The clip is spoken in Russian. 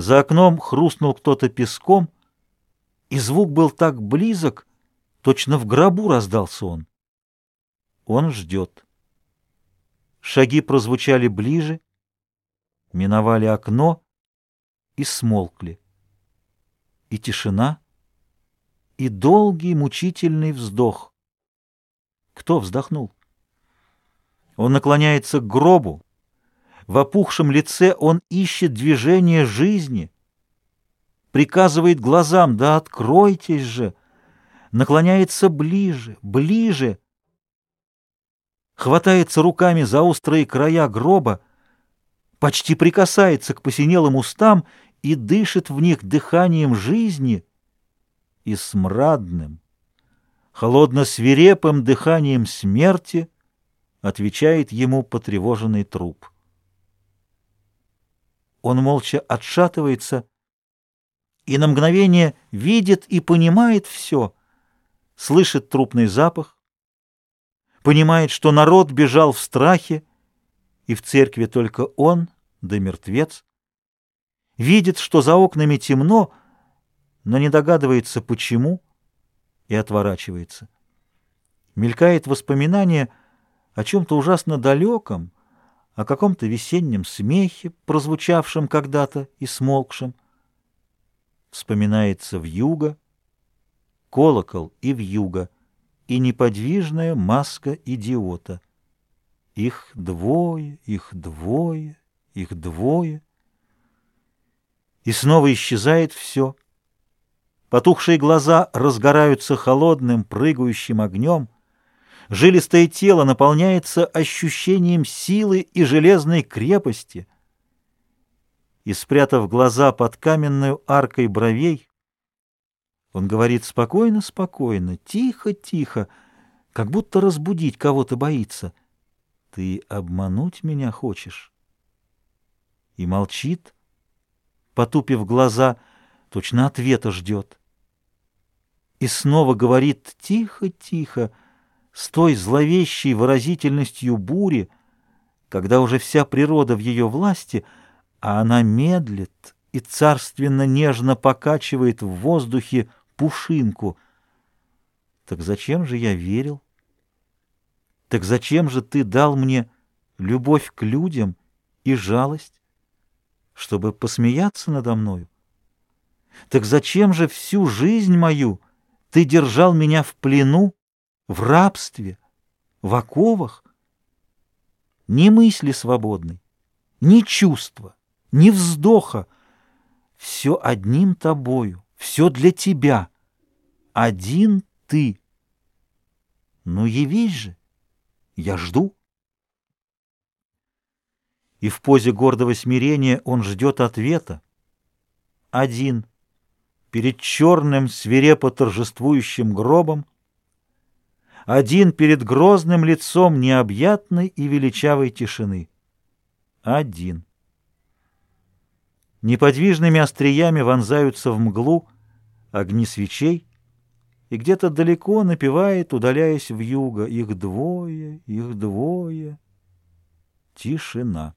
За окном хрустнул кто-то песком, и звук был так близок, точно в гробу раздался он. Он ждет. Шаги прозвучали ближе, миновали окно и смолкли. И тишина, и долгий мучительный вздох. Кто вздохнул? Он наклоняется к гробу, в опухшем лице он ищет движение жизни, приказывает глазам «Да откройтесь же!» наклоняется ближе, ближе, хватается руками за острые края гроба, почти прикасается к посинелым устам и дышит в них дыханием жизни и смрадным, холодно-свирепым дыханием смерти отвечает ему потревоженный труп. Он молча отшатывается и на мгновение видит и понимает все, слышит трупный запах, понимает, что народ бежал в страхе, и в церкви только он, да мертвец, видит, что за окнами темно, но не догадывается, почему, и отворачивается. Мелькает воспоминание о чем-то ужасно далеком, о каком-то весеннем смехе, прозвучавшем когда-то и смолкшем. Вспоминается вьюга, колокол и вьюга, и неподвижная маска идиота. Их двое, их двое, их двое. И снова исчезает все. Потухшие глаза разгораются холодным, прыгающим огнем — Жилистое тело наполняется ощущением силы и железной крепости. И, спрятав глаза под каменную аркой бровей, он говорит спокойно, спокойно, тихо, тихо, как будто разбудить кого-то боится. Ты обмануть меня хочешь? И молчит, потупив глаза, точно ответа ждет. И снова говорит тихо, тихо, с той зловещей выразительностью бури, когда уже вся природа в ее власти, а она медлит и царственно нежно покачивает в воздухе пушинку. Так зачем же я верил? Так зачем же ты дал мне любовь к людям и жалость, чтобы посмеяться надо мною? Так зачем же всю жизнь мою ты держал меня в плену, в рабстве, в оковах. Ни мысли свободной, ни чувства, ни вздоха. Все одним тобою, все для тебя. Один ты. Ну, явись же, я жду. И в позе гордого смирения он ждет ответа. Один, перед черным свирепо торжествующим гробом, один перед грозным лицом необъятной и величавой тишины. Один. Неподвижными остриями вонзаются в мглу огни свечей, и где-то далеко напевает, удаляясь в юго, их двое, их двое. Тишина.